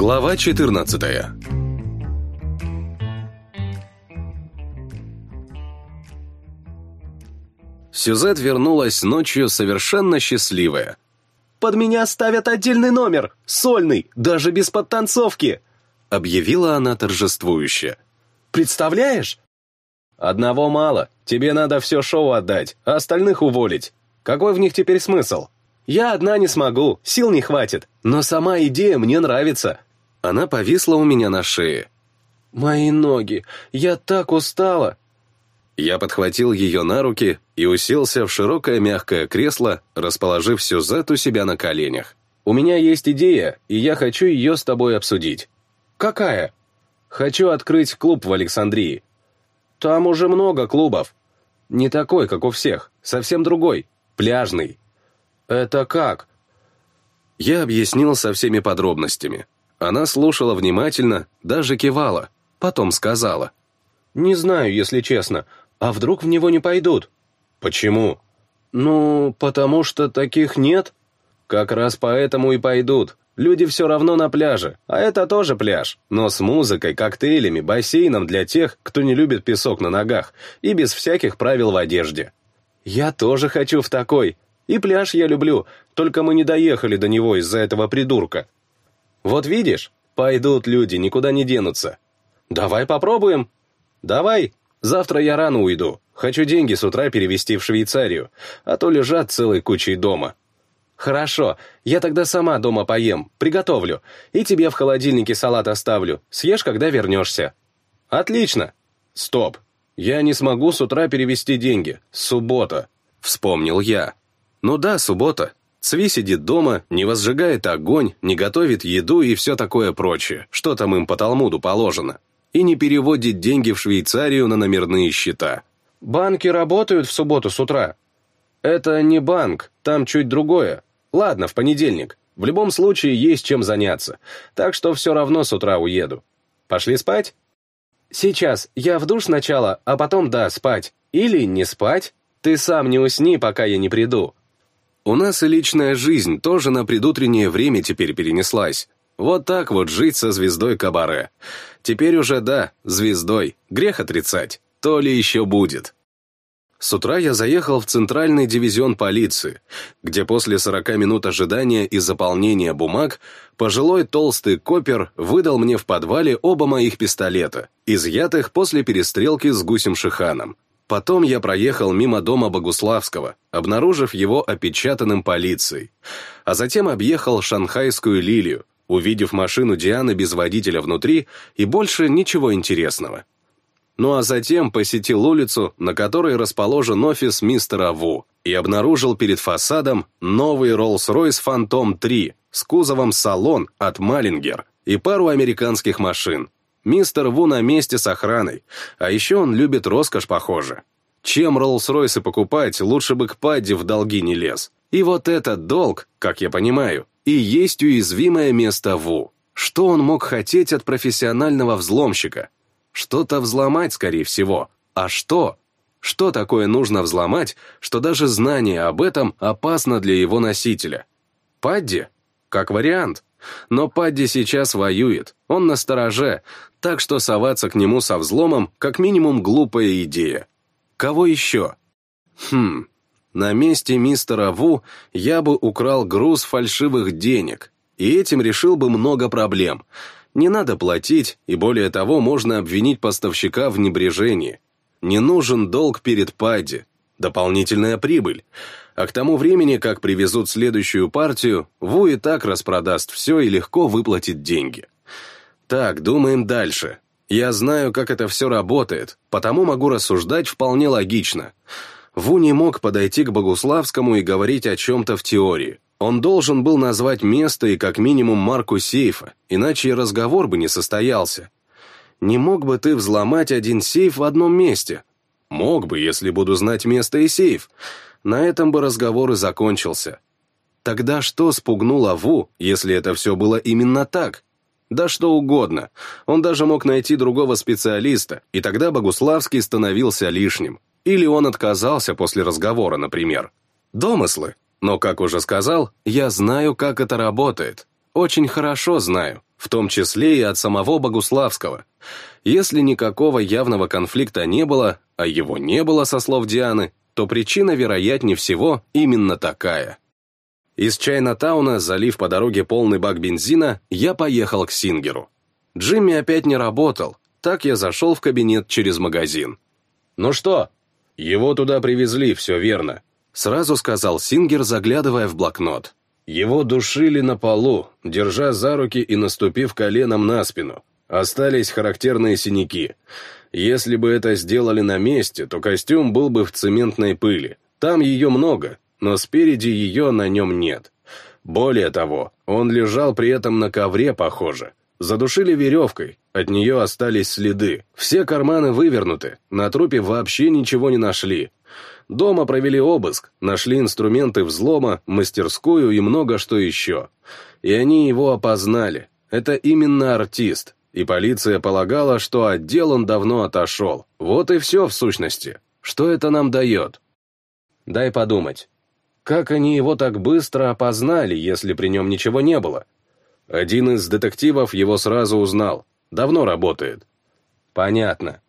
Глава 14 Сюзет вернулась ночью совершенно счастливая. «Под меня ставят отдельный номер, сольный, даже без подтанцовки!» объявила она торжествующе. «Представляешь?» «Одного мало, тебе надо все шоу отдать, а остальных уволить. Какой в них теперь смысл?» «Я одна не смогу, сил не хватит, но сама идея мне нравится». Она повисла у меня на шее. «Мои ноги, я так устала!» Я подхватил ее на руки и уселся в широкое мягкое кресло, расположив Сюзет у себя на коленях. «У меня есть идея, и я хочу ее с тобой обсудить». «Какая?» «Хочу открыть клуб в Александрии». «Там уже много клубов. Не такой, как у всех, совсем другой, пляжный». «Это как?» Я объяснил со всеми подробностями. Она слушала внимательно, даже кивала, потом сказала. «Не знаю, если честно. А вдруг в него не пойдут?» «Почему?» «Ну, потому что таких нет. Как раз поэтому и пойдут. Люди все равно на пляже, а это тоже пляж, но с музыкой, коктейлями, бассейном для тех, кто не любит песок на ногах, и без всяких правил в одежде. Я тоже хочу в такой. И пляж я люблю, только мы не доехали до него из-за этого придурка. Вот видишь, пойдут люди, никуда не денутся. Давай попробуем. Давай, завтра я рано уйду. Хочу деньги с утра перевести в Швейцарию, а то лежат целой кучей дома. Хорошо, я тогда сама дома поем, приготовлю, и тебе в холодильнике салат оставлю, съешь, когда вернешься. Отлично. Стоп, я не смогу с утра перевести деньги, суббота. Вспомнил я. Ну да, суббота. Цви сидит дома, не возжигает огонь, не готовит еду и все такое прочее, что там им по Талмуду положено, и не переводит деньги в Швейцарию на номерные счета. «Банки работают в субботу с утра?» «Это не банк, там чуть другое. Ладно, в понедельник. В любом случае есть чем заняться, так что все равно с утра уеду. Пошли спать?» «Сейчас, я в душ сначала, а потом, да, спать. Или не спать. Ты сам не усни, пока я не приду. У нас и личная жизнь тоже на предутреннее время теперь перенеслась. Вот так вот жить со звездой Кабаре. Теперь уже да, звездой. Грех отрицать. То ли еще будет. С утра я заехал в центральный дивизион полиции, где после 40 минут ожидания и заполнения бумаг пожилой толстый копер выдал мне в подвале оба моих пистолета, изъятых после перестрелки с Гусем Шиханом. Потом я проехал мимо дома Богуславского, обнаружив его опечатанным полицией, а затем объехал шанхайскую лилию, увидев машину Дианы без водителя внутри и больше ничего интересного. Ну а затем посетил улицу, на которой расположен офис мистера Ву, и обнаружил перед фасадом новый Rolls-Royce Phantom 3 с кузовом салон от Маллингер и пару американских машин, Мистер Ву на месте с охраной, а еще он любит роскошь, похоже. Чем Роллс-Ройсы покупать, лучше бы к Падди в долги не лез. И вот этот долг, как я понимаю, и есть уязвимое место Ву. Что он мог хотеть от профессионального взломщика? Что-то взломать, скорее всего. А что? Что такое нужно взломать, что даже знание об этом опасно для его носителя? Падди? Как вариант. Но Падди сейчас воюет, он на стороже, так что соваться к нему со взломом как минимум глупая идея. Кого еще? Хм, на месте мистера Ву я бы украл груз фальшивых денег, и этим решил бы много проблем. Не надо платить, и более того, можно обвинить поставщика в небрежении. Не нужен долг перед Падди, дополнительная прибыль. А к тому времени, как привезут следующую партию, Ву и так распродаст все и легко выплатит деньги. Так, думаем дальше. Я знаю, как это все работает, потому могу рассуждать вполне логично. Ву не мог подойти к Богуславскому и говорить о чем-то в теории. Он должен был назвать место и как минимум марку сейфа, иначе и разговор бы не состоялся. Не мог бы ты взломать один сейф в одном месте? Мог бы, если буду знать место и сейф. На этом бы разговор и закончился. Тогда что спугнуло Ву, если это все было именно так? Да что угодно. Он даже мог найти другого специалиста, и тогда Богуславский становился лишним. Или он отказался после разговора, например. Домыслы. Но, как уже сказал, я знаю, как это работает. Очень хорошо знаю. в том числе и от самого Богуславского. Если никакого явного конфликта не было, а его не было, со слов Дианы, то причина, вероятнее всего, именно такая. Из Чайна-тауна, залив по дороге полный бак бензина, я поехал к Сингеру. Джимми опять не работал, так я зашел в кабинет через магазин. «Ну что?» «Его туда привезли, все верно», — сразу сказал Сингер, заглядывая в блокнот. Его душили на полу, держа за руки и наступив коленом на спину. Остались характерные синяки. Если бы это сделали на месте, то костюм был бы в цементной пыли. Там ее много, но спереди ее на нем нет. Более того, он лежал при этом на ковре, похоже. Задушили веревкой, от нее остались следы. Все карманы вывернуты, на трупе вообще ничего не нашли. Дома провели обыск, нашли инструменты взлома, мастерскую и много что еще. И они его опознали. Это именно артист. И полиция полагала, что отдел он давно отошел. Вот и все в сущности. Что это нам дает? Дай подумать. Как они его так быстро опознали, если при нем ничего не было? Один из детективов его сразу узнал. Давно работает. Понятно.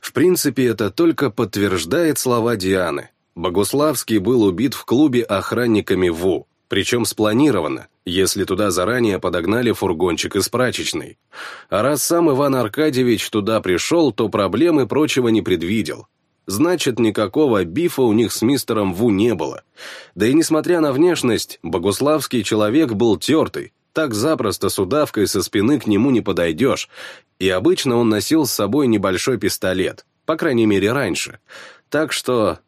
В принципе, это только подтверждает слова Дианы. Богуславский был убит в клубе охранниками ВУ, причем спланированно, если туда заранее подогнали фургончик из прачечной. А раз сам Иван Аркадьевич туда пришел, то проблемы прочего не предвидел. Значит, никакого бифа у них с мистером Ву не было. Да и несмотря на внешность, богуславский человек был тертый, так запросто с удавкой со спины к нему не подойдешь, и обычно он носил с собой небольшой пистолет, по крайней мере раньше. Так что...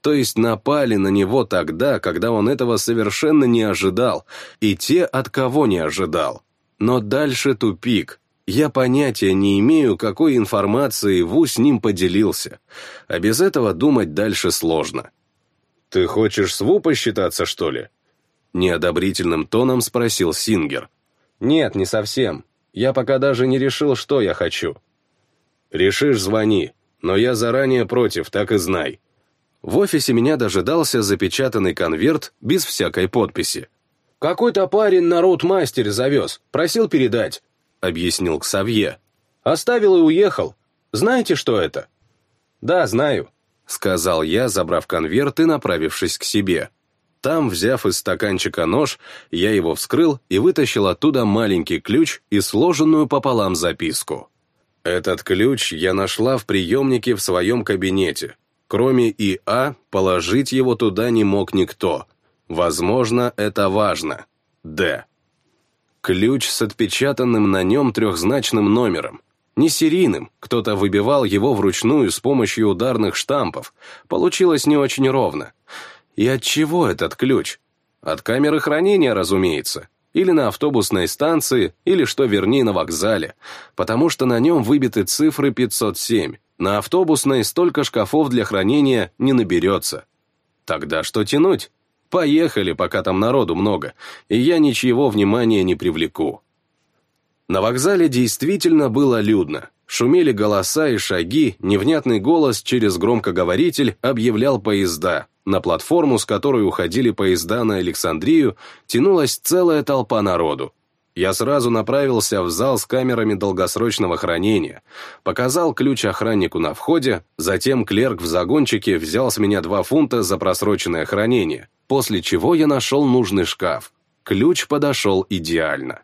То есть напали на него тогда, когда он этого совершенно не ожидал, и те, от кого не ожидал. Но дальше тупик. Я понятия не имею, какой информацией Ву с ним поделился, а без этого думать дальше сложно. «Ты хочешь с Ву посчитаться, что ли?» Неодобрительным тоном спросил Сингер. «Нет, не совсем. Я пока даже не решил, что я хочу». «Решишь, звони, но я заранее против, так и знай». В офисе меня дожидался запечатанный конверт без всякой подписи. «Какой-то парень на роудмастере завез, просил передать. — объяснил Ксавье. «Оставил и уехал. Знаете, что это?» «Да, знаю», — сказал я, забрав конверт и направившись к себе. Там, взяв из стаканчика нож, я его вскрыл и вытащил оттуда маленький ключ и сложенную пополам записку. Этот ключ я нашла в приемнике в своем кабинете. Кроме ИА, положить его туда не мог никто. Возможно, это важно. Д. Ключ с отпечатанным на нем трехзначным номером. Не серийным, кто-то выбивал его вручную с помощью ударных штампов. Получилось не очень ровно. И от чего этот ключ? От камеры хранения, разумеется. Или на автобусной станции, или, что вернее, на вокзале. Потому что на нем выбиты цифры 507. На автобусной столько шкафов для хранения не наберется. Тогда что тянуть? Поехали, пока там народу много, и я ничего внимания не привлеку. На вокзале действительно было людно. Шумели голоса и шаги, невнятный голос через громкоговоритель объявлял поезда. На платформу, с которой уходили поезда на Александрию, тянулась целая толпа народу. Я сразу направился в зал с камерами долгосрочного хранения, показал ключ охраннику на входе, затем клерк в загончике взял с меня два фунта за просроченное хранение, после чего я нашел нужный шкаф. Ключ подошел идеально.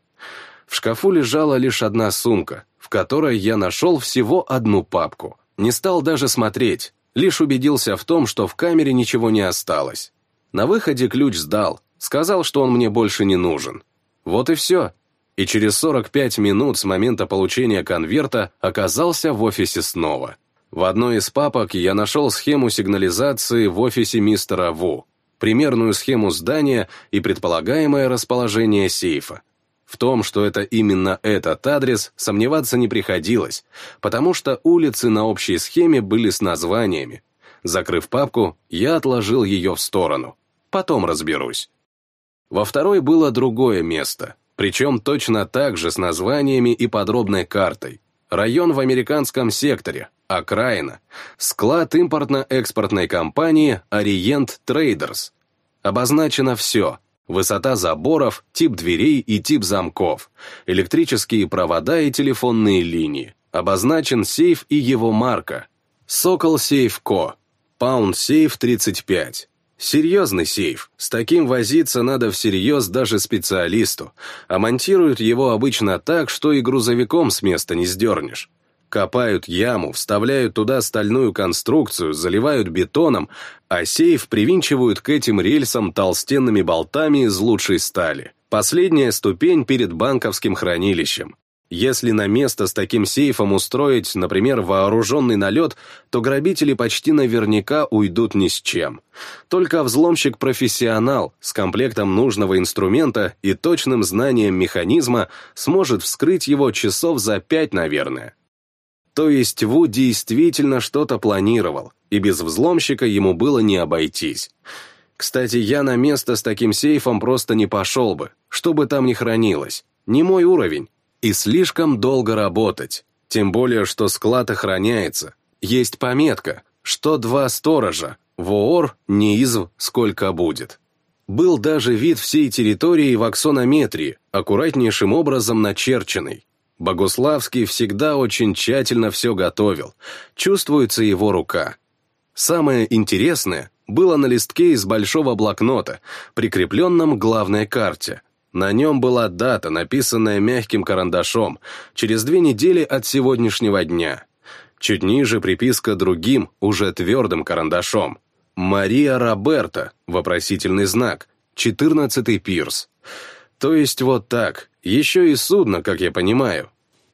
В шкафу лежала лишь одна сумка, в которой я нашел всего одну папку. Не стал даже смотреть, лишь убедился в том, что в камере ничего не осталось. На выходе ключ сдал, сказал, что он мне больше не нужен. Вот и все. И через 45 минут с момента получения конверта оказался в офисе снова. В одной из папок я нашел схему сигнализации в офисе мистера Ву примерную схему здания и предполагаемое расположение сейфа. В том, что это именно этот адрес, сомневаться не приходилось, потому что улицы на общей схеме были с названиями. Закрыв папку, я отложил ее в сторону. Потом разберусь. Во второй было другое место, причем точно так же с названиями и подробной картой. Район в американском секторе, окраина, склад импортно-экспортной компании Orient Traders. Обозначено все. Высота заборов, тип дверей и тип замков, электрические провода и телефонные линии, обозначен сейф и его марка. Сокол Сейф Ко, Паунд Сейф 35. Серьезный сейф, с таким возиться надо всерьез даже специалисту, а монтируют его обычно так, что и грузовиком с места не сдернешь. Копают яму, вставляют туда стальную конструкцию, заливают бетоном, а сейф привинчивают к этим рельсам толстенными болтами из лучшей стали. Последняя ступень перед банковским хранилищем. Если на место с таким сейфом устроить, например, вооруженный налет, то грабители почти наверняка уйдут ни с чем. Только взломщик-профессионал с комплектом нужного инструмента и точным знанием механизма сможет вскрыть его часов за пять, наверное. То есть Ву действительно что-то планировал, и без взломщика ему было не обойтись. Кстати, я на место с таким сейфом просто не пошел бы, что бы там ни хранилось. Не мой уровень. И слишком долго работать. Тем более, что склад охраняется. Есть пометка, что два сторожа, воор, неизв, сколько будет. Был даже вид всей территории в аксонометрии, аккуратнейшим образом начерченный. Богуславский всегда очень тщательно все готовил, чувствуется его рука. Самое интересное было на листке из большого блокнота, прикрепленном к главной карте. На нем была дата, написанная мягким карандашом, через две недели от сегодняшнего дня. Чуть ниже приписка другим, уже твердым карандашом. «Мария Роберта», вопросительный знак, 14-й пирс. То есть вот так, еще и судно, как я понимаю.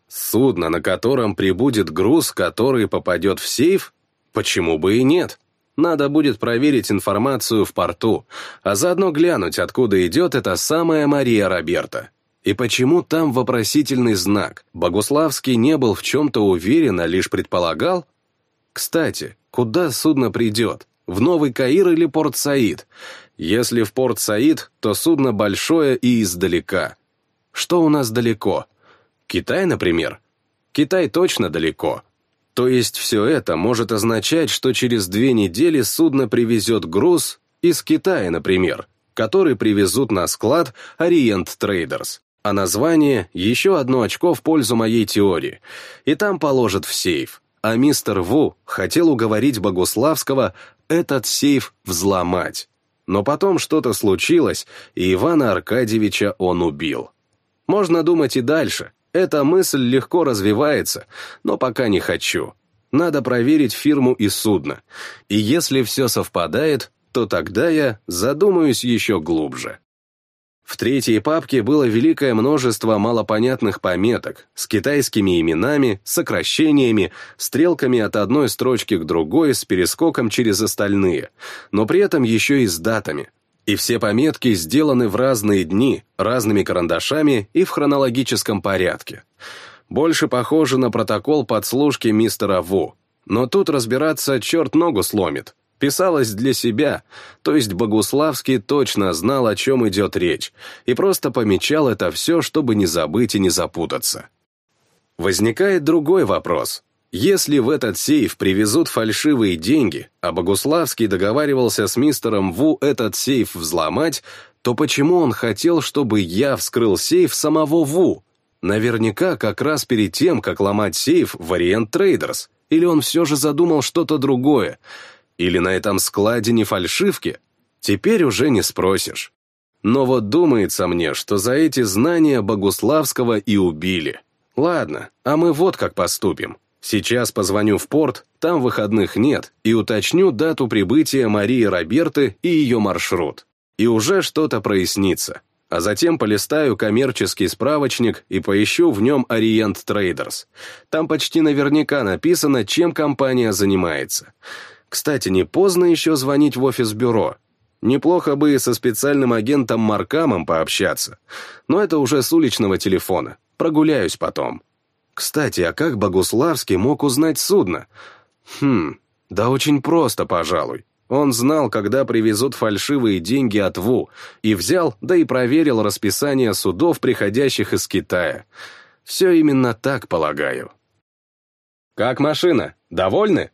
Судно, на котором прибудет груз, который попадет в сейф? Почему бы и нет? Надо будет проверить информацию в порту, а заодно глянуть, откуда идет эта самая Мария Роберта. И почему там вопросительный знак? Богуславский не был в чем-то уверен, а лишь предполагал? Кстати, куда судно придет? В Новый Каир или Порт-Саид? Если в Порт-Саид, то судно большое и издалека. Что у нас далеко? Китай, например? Китай точно далеко. То есть все это может означать, что через две недели судно привезет груз из Китая, например, который привезут на склад Orient Traders. А название — еще одно очко в пользу моей теории. И там положат в сейф. А мистер Ву хотел уговорить Богуславского этот сейф взломать. Но потом что-то случилось, и Ивана Аркадьевича он убил. Можно думать и дальше. Эта мысль легко развивается, но пока не хочу. Надо проверить фирму и судно. И если все совпадает, то тогда я задумаюсь еще глубже. В третьей папке было великое множество малопонятных пометок с китайскими именами, сокращениями, стрелками от одной строчки к другой с перескоком через остальные, но при этом еще и с датами. И все пометки сделаны в разные дни, разными карандашами и в хронологическом порядке. Больше похоже на протокол подслушки мистера Ву. Но тут разбираться черт ногу сломит. Писалось для себя, то есть Богуславский точно знал, о чем идет речь, и просто помечал это все, чтобы не забыть и не запутаться. Возникает другой вопрос. Если в этот сейф привезут фальшивые деньги, а Богуславский договаривался с мистером Ву этот сейф взломать, то почему он хотел, чтобы я вскрыл сейф самого Ву? Наверняка как раз перед тем, как ломать сейф в Orient Traders. Или он все же задумал что-то другое? Или на этом складе не фальшивки? Теперь уже не спросишь. Но вот думается мне, что за эти знания Богуславского и убили. Ладно, а мы вот как поступим. Сейчас позвоню в порт, там выходных нет, и уточню дату прибытия Марии Роберты и ее маршрут. И уже что-то прояснится. А затем полистаю коммерческий справочник и поищу в нем Orient Traders. Там почти наверняка написано, чем компания занимается. Кстати, не поздно еще звонить в офис бюро. Неплохо бы и со специальным агентом Маркамом пообщаться. Но это уже с уличного телефона. Прогуляюсь потом. Кстати, а как Богуславский мог узнать судно? Хм, да очень просто, пожалуй. Он знал, когда привезут фальшивые деньги от ВУ, и взял, да и проверил расписание судов, приходящих из Китая. Все именно так, полагаю. «Как машина? Довольны?»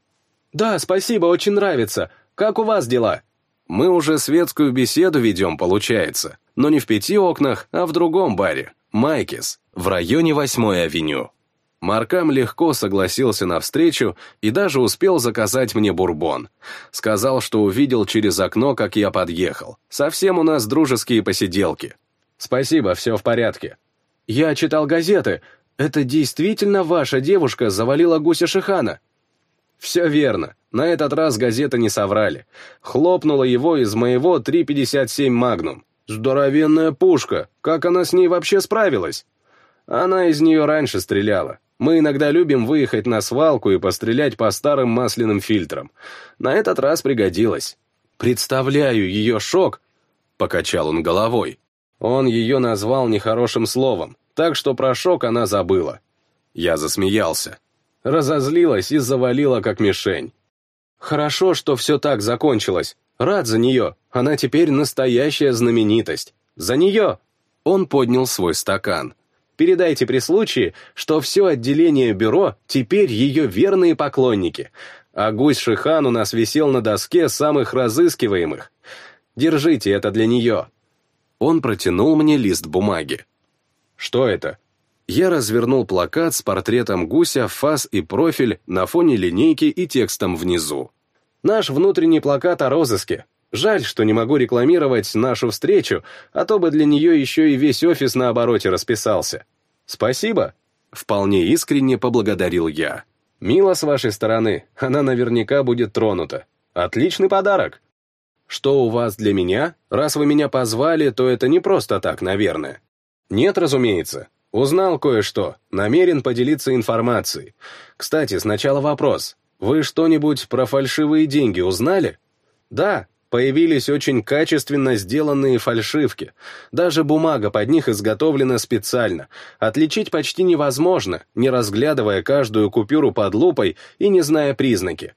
«Да, спасибо, очень нравится. Как у вас дела?» «Мы уже светскую беседу ведем, получается. но не в пяти окнах, а в другом баре, Майкис, в районе 8-й авеню. Маркам легко согласился на встречу и даже успел заказать мне бурбон. Сказал, что увидел через окно, как я подъехал. Совсем у нас дружеские посиделки. Спасибо, все в порядке. Я читал газеты. Это действительно ваша девушка завалила гуся Шихана? Все верно. На этот раз газеты не соврали. Хлопнула его из моего 3,57 «Магнум». Здоровенная пушка. Как она с ней вообще справилась? Она из нее раньше стреляла. Мы иногда любим выехать на свалку и пострелять по старым масляным фильтрам. На этот раз пригодилось. Представляю ее шок, покачал он головой. Он ее назвал нехорошим словом, так что про шок она забыла. Я засмеялся. Разозлилась и завалила как мишень. Хорошо, что все так закончилось. Рад за нее. Она теперь настоящая знаменитость. За нее! Он поднял свой стакан. Передайте при случае, что все отделение бюро теперь ее верные поклонники, а гусь Шихан у нас висел на доске самых разыскиваемых. Держите это для нее». Он протянул мне лист бумаги. «Что это?» Я развернул плакат с портретом гуся, фас и профиль на фоне линейки и текстом внизу. «Наш внутренний плакат о розыске. Жаль, что не могу рекламировать нашу встречу, а то бы для нее еще и весь офис на обороте расписался. Спасибо. Вполне искренне поблагодарил я. Мило с вашей стороны, она наверняка будет тронута. Отличный подарок. Что у вас для меня? Раз вы меня позвали, то это не просто так, наверное. Нет, разумеется. Узнал кое-что, намерен поделиться информацией. Кстати, сначала вопрос. Вы что-нибудь про фальшивые деньги узнали? Да, Появились очень качественно сделанные фальшивки. Даже бумага под них изготовлена специально. Отличить почти невозможно, не разглядывая каждую купюру под лупой и не зная признаки.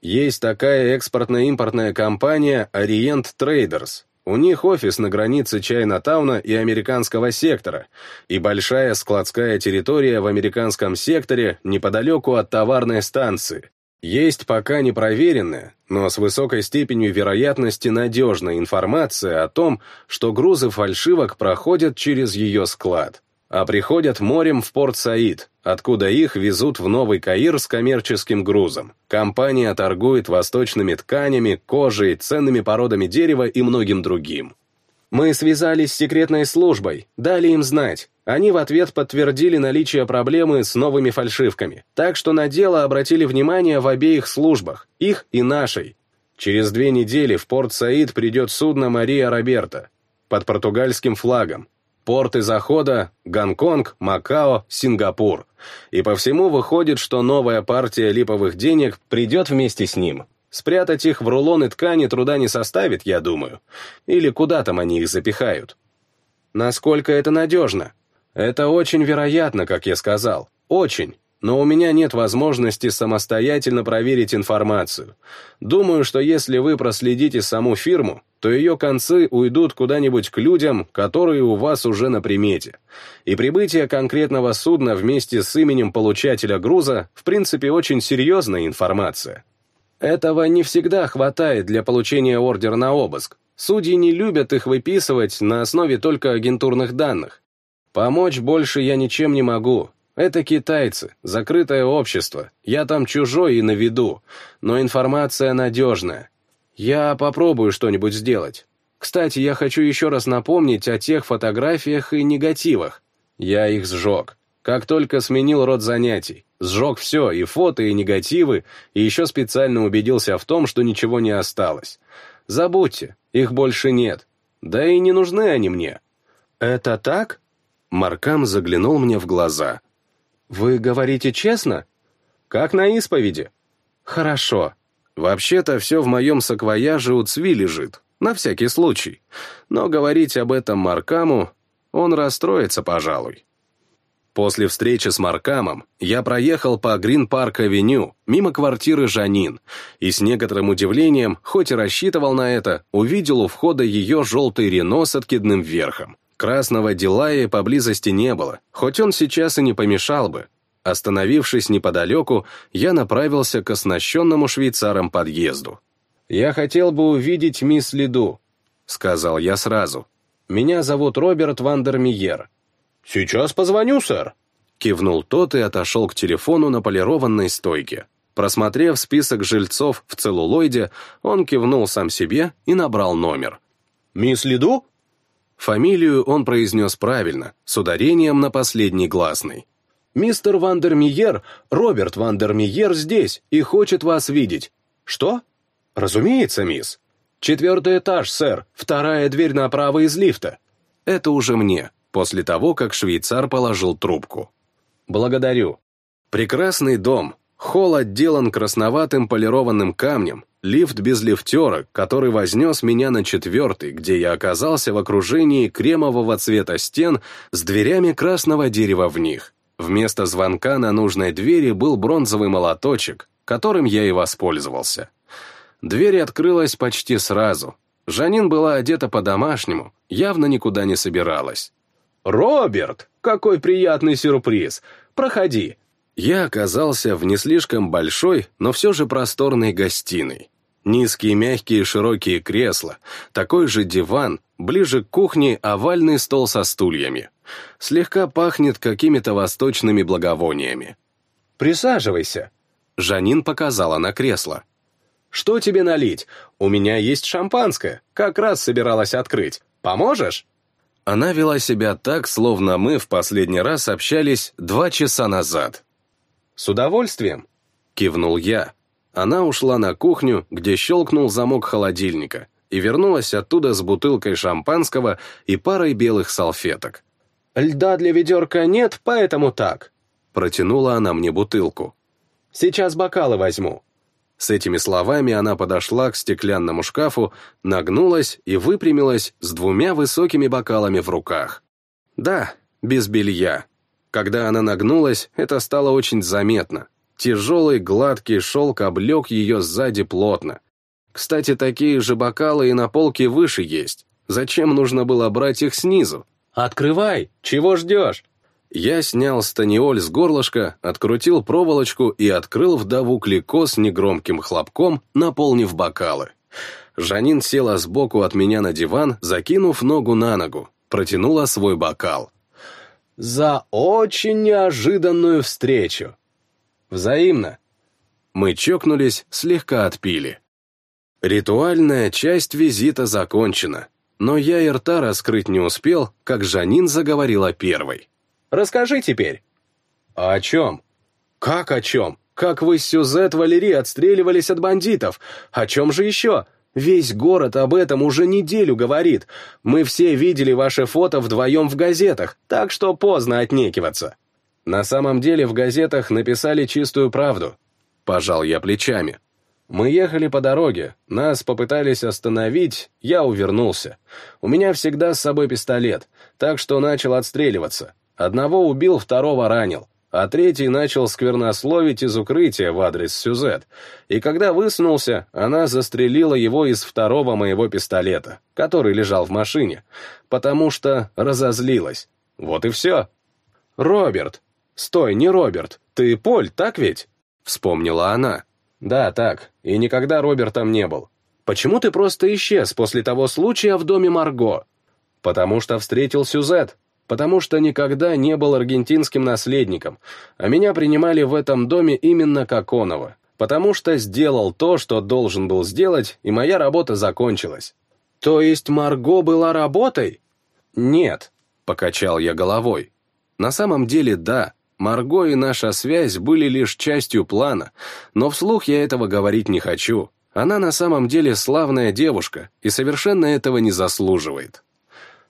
Есть такая экспортно-импортная компания Orient Traders. У них офис на границе Чайна-тауна и американского сектора, и большая складская территория в американском секторе неподалеку от товарной станции. Есть пока непроверенная, но с высокой степенью вероятности надежная информация о том, что грузы фальшивок проходят через ее склад, а приходят морем в порт Саид, откуда их везут в Новый Каир с коммерческим грузом. Компания торгует восточными тканями, кожей, ценными породами дерева и многим другим. Мы связались с секретной службой, дали им знать. Они в ответ подтвердили наличие проблемы с новыми фальшивками, так что на дело обратили внимание в обеих службах, их и нашей. Через две недели в порт Саид придет судно Мария Роберта под португальским флагом. Порты захода — Гонконг, Макао, Сингапур. И по всему выходит, что новая партия липовых денег придет вместе с ним. Спрятать их в рулоны ткани труда не составит, я думаю. Или куда там они их запихают. Насколько это надежно? Это очень вероятно, как я сказал. Очень. Но у меня нет возможности самостоятельно проверить информацию. Думаю, что если вы проследите саму фирму, то ее концы уйдут куда-нибудь к людям, которые у вас уже на примете. И прибытие конкретного судна вместе с именем получателя груза в принципе очень серьезная информация. Этого не всегда хватает для получения ордера на обыск. Судьи не любят их выписывать на основе только агентурных данных. Помочь больше я ничем не могу. Это китайцы, закрытое общество. Я там чужой и на виду, но информация надежная. Я попробую что-нибудь сделать. Кстати, я хочу еще раз напомнить о тех фотографиях и негативах. Я их сжег. Как только сменил род занятий, сжег все, и фото, и негативы, и еще специально убедился в том, что ничего не осталось. Забудьте, их больше нет. Да и не нужны они мне. Это так? Маркам заглянул мне в глаза. Вы говорите честно? Как на исповеди? Хорошо. Вообще-то все в моем саквояже у Цви лежит, на всякий случай. Но говорить об этом Маркаму, он расстроится, пожалуй. После встречи с Маркамом я проехал по Грин-парк-авеню, мимо квартиры Жанин, и с некоторым удивлением, хоть и рассчитывал на это, увидел у входа ее желтый Рено с откидным верхом. Красного Дилая поблизости не было, хоть он сейчас и не помешал бы. Остановившись неподалеку, я направился к оснащенному швейцаром подъезду. «Я хотел бы увидеть мисс Лиду», — сказал я сразу. Меня зовут Роберт Вандермиер». «Сейчас позвоню, сэр», — кивнул тот и отошел к телефону на полированной стойке. Просмотрев список жильцов в целлулоиде, он кивнул сам себе и набрал номер. «Мисс Лиду?» Фамилию он произнес правильно, с ударением на последний гласный. «Мистер Вандермиер, Роберт Вандермиер здесь и хочет вас видеть». «Что?» «Разумеется, мисс. Четвертый этаж, сэр, вторая дверь направо из лифта». Это уже мне, после того, как швейцар положил трубку. «Благодарю. Прекрасный дом, Холл отделан красноватым полированным камнем, лифт без лифтера, который вознес меня на четвертый, где я оказался в окружении кремового цвета стен с дверями красного дерева в них. Вместо звонка на нужной двери был бронзовый молоточек, которым я и воспользовался. Дверь открылась почти сразу. Жанин была одета по-домашнему, явно никуда не собиралась. «Роберт, какой приятный сюрприз! Проходи, я оказался в не слишком большой, но все же просторной гостиной. Низкие мягкие широкие кресла, такой же диван, ближе к кухне овальный стол со стульями. Слегка пахнет какими-то восточными благовониями. «Присаживайся», — Жанин показала на кресло. «Что тебе налить? У меня есть шампанское, как раз собиралась открыть. Поможешь?» Она вела себя так, словно мы в последний раз общались два часа назад. «С удовольствием!» — кивнул я. Она ушла на кухню, где щелкнул замок холодильника, и вернулась оттуда с бутылкой шампанского и парой белых салфеток. «Льда для ведерка нет, поэтому так», — протянула она мне бутылку. «Сейчас бокалы возьму». С этими словами она подошла к стеклянному шкафу, нагнулась и выпрямилась с двумя высокими бокалами в руках. Да, без белья, когда она нагнулась, это стало очень заметно. Тяжелый гладкий шелк облег ее сзади плотно. Кстати, такие же бокалы и на полке выше есть. Зачем нужно было брать их снизу? «Открывай! Чего ждешь?» Я снял станиоль с горлышка, открутил проволочку и открыл вдову Клико с негромким хлопком, наполнив бокалы. Жанин села сбоку от меня на диван, закинув ногу на ногу, протянула свой бокал за очень неожиданную встречу. Взаимно. Мы чокнулись, слегка отпили. Ритуальная часть визита закончена, но я и рта раскрыть не успел, как Жанин заговорила первой. «Расскажи теперь». «А «О чем?» «Как о чем? Как вы с Сюзет Валери отстреливались от бандитов? О чем же еще? Весь город об этом уже неделю говорит. Мы все видели ваше фото вдвоем в газетах, так что поздно отнекиваться. На самом деле в газетах написали чистую правду. Пожал я плечами. Мы ехали по дороге, нас попытались остановить, я увернулся. У меня всегда с собой пистолет, так что начал отстреливаться. Одного убил, второго ранил а третий начал сквернословить из укрытия в адрес Сюзет, и когда высунулся, она застрелила его из второго моего пистолета, который лежал в машине, потому что разозлилась. Вот и все. «Роберт! Стой, не Роберт, ты Поль, так ведь?» — вспомнила она. «Да, так, и никогда Робертом не был. Почему ты просто исчез после того случая в доме Марго?» «Потому что встретил Сюзет», потому что никогда не был аргентинским наследником, а меня принимали в этом доме именно как оного, потому что сделал то, что должен был сделать, и моя работа закончилась. То есть Марго была работой? Нет, покачал я головой. На самом деле да, Марго и наша связь были лишь частью плана, но вслух я этого говорить не хочу. Она на самом деле славная девушка и совершенно этого не заслуживает.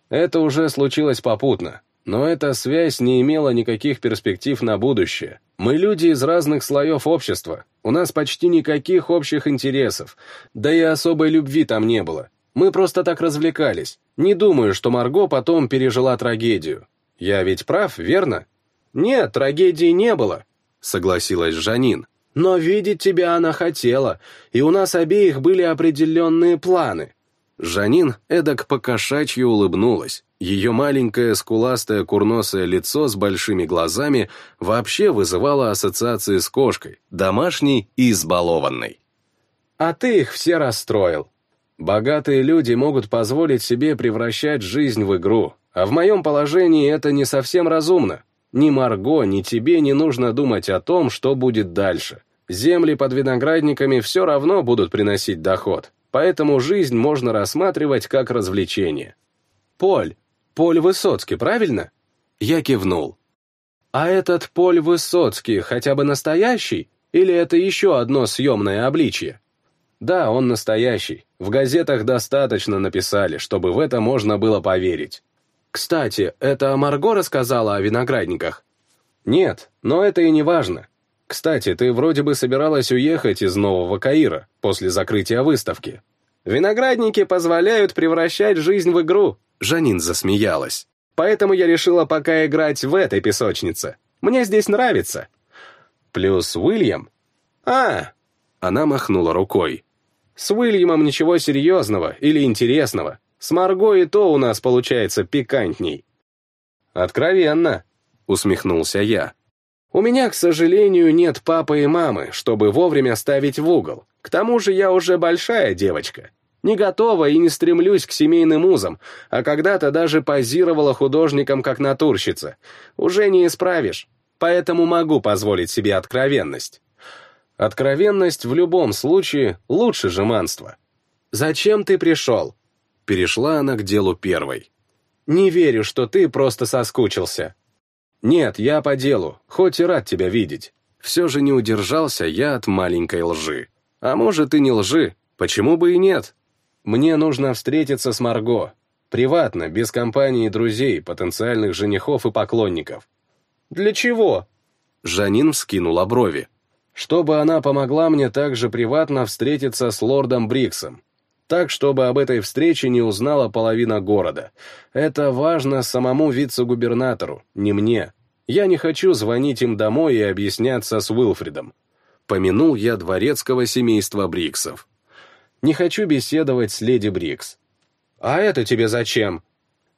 Это уже случилось попутно, но эта связь не имела никаких перспектив на будущее. Мы люди из разных слоев общества, у нас почти никаких общих интересов, да и особой любви там не было. Мы просто так развлекались. Не думаю, что Марго потом пережила трагедию. Я ведь прав, верно? Нет, трагедии не было, согласилась Жанин. Но видеть тебя она хотела, и у нас обеих были определенные планы. Жанин эдак покошачьи улыбнулась. Ее маленькое скуластое курносое лицо с большими глазами вообще вызывало ассоциации с кошкой, домашней и избалованной. «А ты их все расстроил». Богатые люди могут позволить себе превращать жизнь в игру, а в моем положении это не совсем разумно. Ни Марго, ни тебе не нужно думать о том, что будет дальше. Земли под виноградниками все равно будут приносить доход, поэтому жизнь можно рассматривать как развлечение. Поль, Поль Высоцкий, правильно? Я кивнул. А этот Поль Высоцкий хотя бы настоящий? Или это еще одно съемное обличье? Да, он настоящий. В газетах достаточно написали, чтобы в это можно было поверить. Кстати, это Марго рассказала о виноградниках? Нет, но это и не важно. Кстати, ты вроде бы собиралась уехать из Нового Каира после закрытия выставки. Виноградники позволяют превращать жизнь в игру. Жанин засмеялась. Поэтому я решила пока играть в этой песочнице. Мне здесь нравится. Плюс Уильям. А, она махнула рукой. С Уильямом ничего серьезного или интересного. С Марго и то у нас получается пикантней. Откровенно, усмехнулся я. У меня, к сожалению, нет папы и мамы, чтобы вовремя ставить в угол. К тому же я уже большая девочка. Не готова и не стремлюсь к семейным узам, а когда-то даже позировала художником как натурщица. Уже не исправишь, поэтому могу позволить себе откровенность. Откровенность в любом случае лучше жеманства. «Зачем ты пришел?» Перешла она к делу первой. «Не верю, что ты просто соскучился». «Нет, я по делу, хоть и рад тебя видеть». Все же не удержался я от маленькой лжи. А может и не лжи, почему бы и нет? Мне нужно встретиться с Марго. Приватно, без компании друзей, потенциальных женихов и поклонников. «Для чего?» Жанин вскинула брови. «Чтобы она помогла мне также приватно встретиться с лордом Бриксом так, чтобы об этой встрече не узнала половина города. Это важно самому вице-губернатору, не мне. Я не хочу звонить им домой и объясняться с Уилфридом. Помянул я дворецкого семейства Бриксов. Не хочу беседовать с леди Брикс. А это тебе зачем?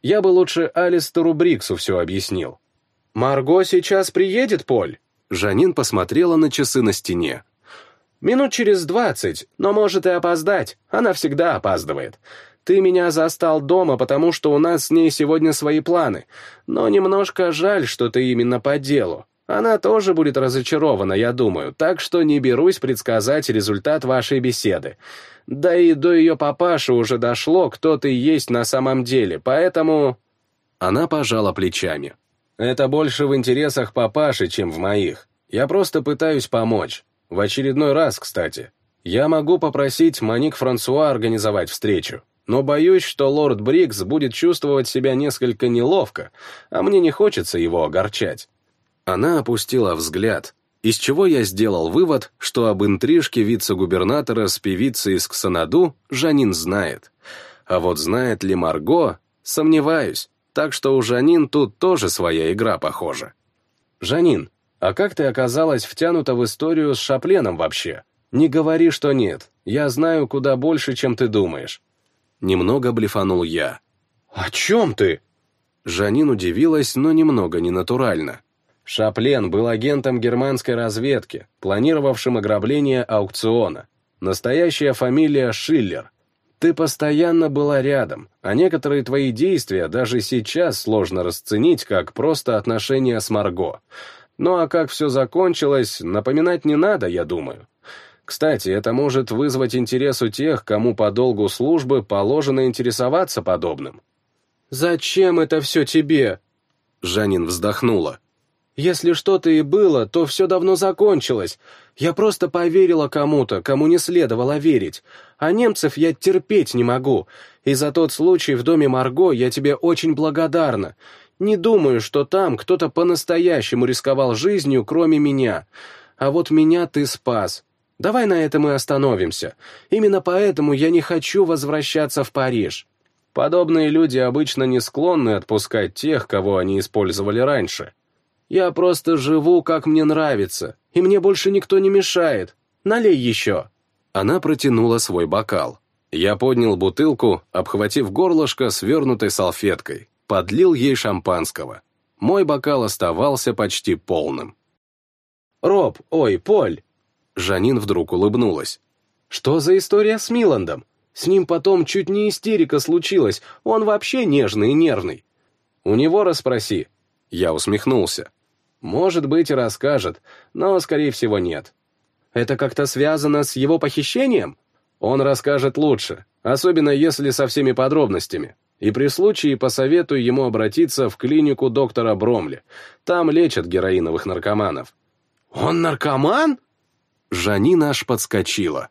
Я бы лучше Алистеру Бриксу все объяснил. «Марго сейчас приедет, Поль?» Жанин посмотрела на часы на стене. Минут через двадцать, но может и опоздать. Она всегда опаздывает. Ты меня застал дома, потому что у нас с ней сегодня свои планы. Но немножко жаль, что ты именно по делу. Она тоже будет разочарована, я думаю, так что не берусь предсказать результат вашей беседы. Да и до ее папаши уже дошло, кто ты есть на самом деле, поэтому...» Она пожала плечами. «Это больше в интересах папаши, чем в моих. Я просто пытаюсь помочь. В очередной раз, кстати. Я могу попросить Маник Франсуа организовать встречу, но боюсь, что лорд Брикс будет чувствовать себя несколько неловко, а мне не хочется его огорчать. Она опустила взгляд, из чего я сделал вывод, что об интрижке вице-губернатора с певицей из Ксанаду Жанин знает. А вот знает ли Марго, сомневаюсь, так что у Жанин тут тоже своя игра похожа. «Жанин, а как ты оказалась втянута в историю с Шапленом вообще? Не говори, что нет. Я знаю куда больше, чем ты думаешь. Немного блефанул я. О чем ты? Жанин удивилась, но немного ненатурально. Шаплен был агентом германской разведки, планировавшим ограбление аукциона. Настоящая фамилия Шиллер. Ты постоянно была рядом, а некоторые твои действия даже сейчас сложно расценить как просто отношения с Марго. Ну а как все закончилось, напоминать не надо, я думаю. Кстати, это может вызвать интерес у тех, кому по долгу службы положено интересоваться подобным. «Зачем это все тебе?» Жанин вздохнула. «Если что-то и было, то все давно закончилось. Я просто поверила кому-то, кому не следовало верить. А немцев я терпеть не могу. И за тот случай в доме Марго я тебе очень благодарна. Не думаю, что там кто-то по-настоящему рисковал жизнью, кроме меня. А вот меня ты спас. Давай на этом и остановимся. Именно поэтому я не хочу возвращаться в Париж. Подобные люди обычно не склонны отпускать тех, кого они использовали раньше. Я просто живу, как мне нравится, и мне больше никто не мешает. Налей еще». Она протянула свой бокал. Я поднял бутылку, обхватив горлышко свернутой салфеткой подлил ей шампанского. Мой бокал оставался почти полным. «Роб, ой, Поль!» Жанин вдруг улыбнулась. «Что за история с Миландом? С ним потом чуть не истерика случилась, он вообще нежный и нервный. У него расспроси. Я усмехнулся. Может быть, расскажет, но, скорее всего, нет. Это как-то связано с его похищением? Он расскажет лучше, особенно если со всеми подробностями. И при случае посоветую ему обратиться в клинику доктора Бромли. Там лечат героиновых наркоманов. «Он наркоман?» Жанина аж подскочила.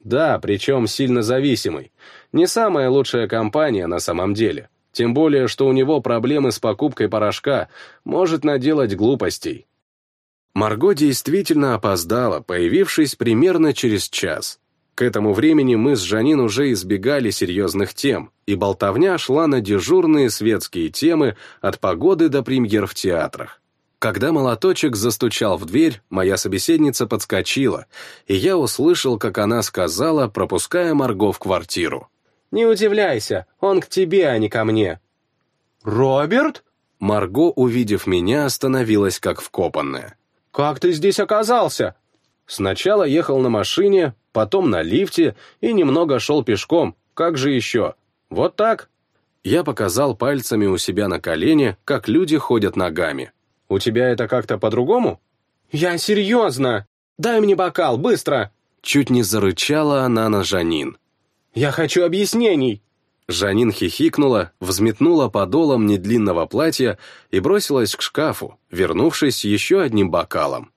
Да, причем сильно зависимый. Не самая лучшая компания на самом деле. Тем более, что у него проблемы с покупкой порошка, может наделать глупостей. Марго действительно опоздала, появившись примерно через час. К этому времени мы с Жанин уже избегали серьезных тем, и болтовня шла на дежурные светские темы от погоды до премьер в театрах. Когда молоточек застучал в дверь, моя собеседница подскочила, и я услышал, как она сказала, пропуская Марго в квартиру. «Не удивляйся, он к тебе, а не ко мне». «Роберт?» Марго, увидев меня, остановилась как вкопанная. «Как ты здесь оказался?» Сначала ехал на машине, потом на лифте и немного шел пешком. Как же еще? Вот так. Я показал пальцами у себя на колене, как люди ходят ногами. У тебя это как-то по-другому? Я серьезно! Дай мне бокал, быстро! Чуть не зарычала она на Жанин. Я хочу объяснений! Жанин хихикнула, взметнула подолом недлинного платья и бросилась к шкафу, вернувшись еще одним бокалом.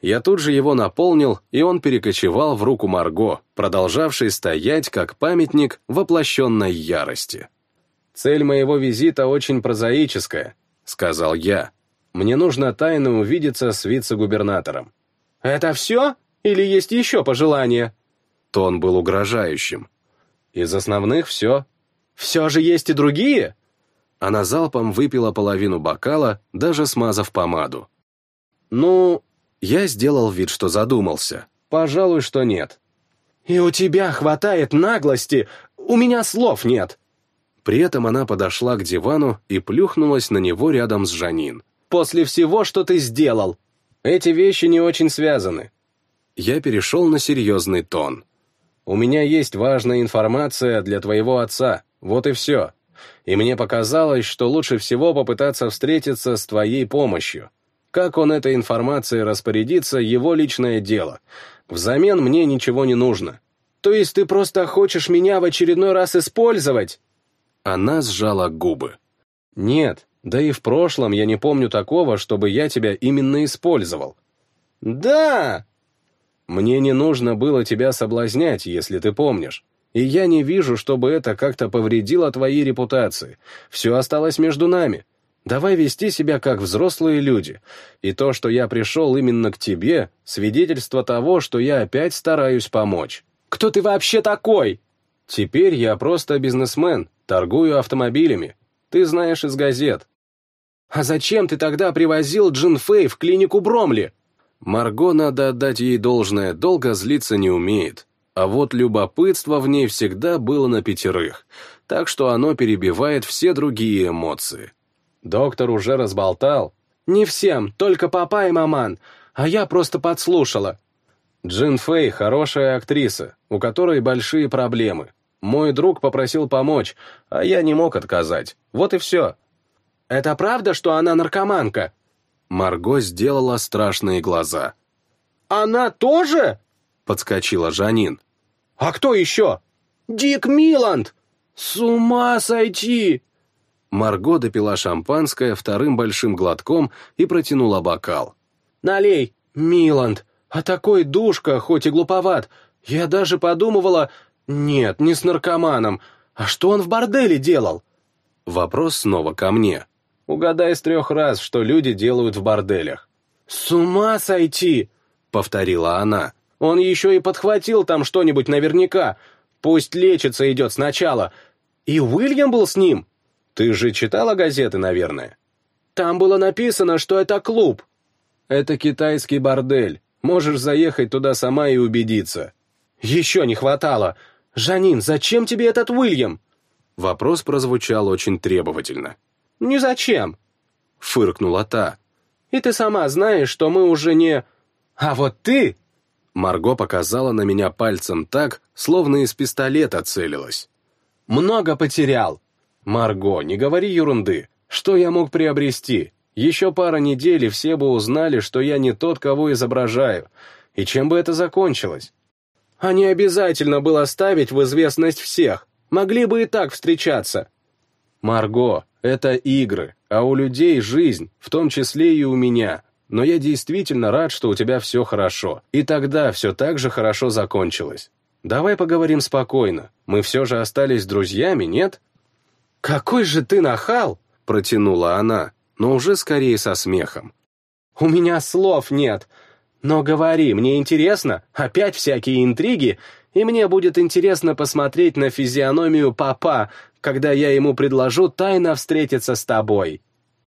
Я тут же его наполнил, и он перекочевал в руку Марго, продолжавшей стоять как памятник воплощенной ярости. «Цель моего визита очень прозаическая», — сказал я, мне нужно тайно увидеться с вице-губернатором. «Это все? Или есть еще пожелания?» Тон был угрожающим. «Из основных все. Все же есть и другие?» Она залпом выпила половину бокала, даже смазав помаду. «Ну...» Я сделал вид, что задумался. «Пожалуй, что нет». «И у тебя хватает наглости! У меня слов нет!» При этом она подошла к дивану и плюхнулась на него рядом с Жанин после всего, что ты сделал. Эти вещи не очень связаны. Я перешел на серьезный тон. У меня есть важная информация для твоего отца, вот и все. И мне показалось, что лучше всего попытаться встретиться с твоей помощью. Как он этой информацией распорядится, его личное дело. Взамен мне ничего не нужно. То есть ты просто хочешь меня в очередной раз использовать? Она сжала губы. Нет, да и в прошлом я не помню такого, чтобы я тебя именно использовал. Да! Мне не нужно было тебя соблазнять, если ты помнишь. И я не вижу, чтобы это как-то повредило твоей репутации. Все осталось между нами. Давай вести себя как взрослые люди. И то, что я пришел именно к тебе, свидетельство того, что я опять стараюсь помочь. Кто ты вообще такой? Теперь я просто бизнесмен, торгую автомобилями. Ты знаешь из газет. «А зачем ты тогда привозил Джин Фэй в клинику Бромли?» Марго, надо отдать ей должное, долго злиться не умеет. А вот любопытство в ней всегда было на пятерых, так что оно перебивает все другие эмоции. Доктор уже разболтал. «Не всем, только папа и маман, а я просто подслушала». Джин Фэй хорошая актриса, у которой большие проблемы. Мой друг попросил помочь, а я не мог отказать. Вот и все. Это правда, что она наркоманка?» Марго сделала страшные глаза. «Она тоже?» — подскочила Жанин. «А кто еще?» «Дик Миланд!» «С ума сойти!» Марго допила шампанское вторым большим глотком и протянула бокал. «Налей, Миланд, а такой душка, хоть и глуповат. Я даже подумывала... Нет, не с наркоманом. А что он в борделе делал?» Вопрос снова ко мне. Угадай с трех раз, что люди делают в борделях. «С ума сойти!» — повторила она. «Он еще и подхватил там что-нибудь наверняка. Пусть лечится идет сначала. И Уильям был с ним. Ты же читала газеты, наверное?» «Там было написано, что это клуб». «Это китайский бордель. Можешь заехать туда сама и убедиться». «Еще не хватало. Жанин, зачем тебе этот Уильям?» Вопрос прозвучал очень требовательно. «Ни зачем», — фыркнула та. «И ты сама знаешь, что мы уже не...» «А вот ты...» Марго показала на меня пальцем так, словно из пистолета целилась. «Много потерял!» «Марго, не говори ерунды. Что я мог приобрести? Еще пара недель, и все бы узнали, что я не тот, кого изображаю. И чем бы это закончилось? А не обязательно было ставить в известность всех. Могли бы и так встречаться. Марго, это игры, а у людей жизнь, в том числе и у меня. Но я действительно рад, что у тебя все хорошо. И тогда все так же хорошо закончилось. Давай поговорим спокойно. Мы все же остались друзьями, нет? Какой же ты нахал! Протянула она, но уже скорее со смехом. У меня слов нет. Но говори, мне интересно, опять всякие интриги, и мне будет интересно посмотреть на физиономию папа, когда я ему предложу тайно встретиться с тобой.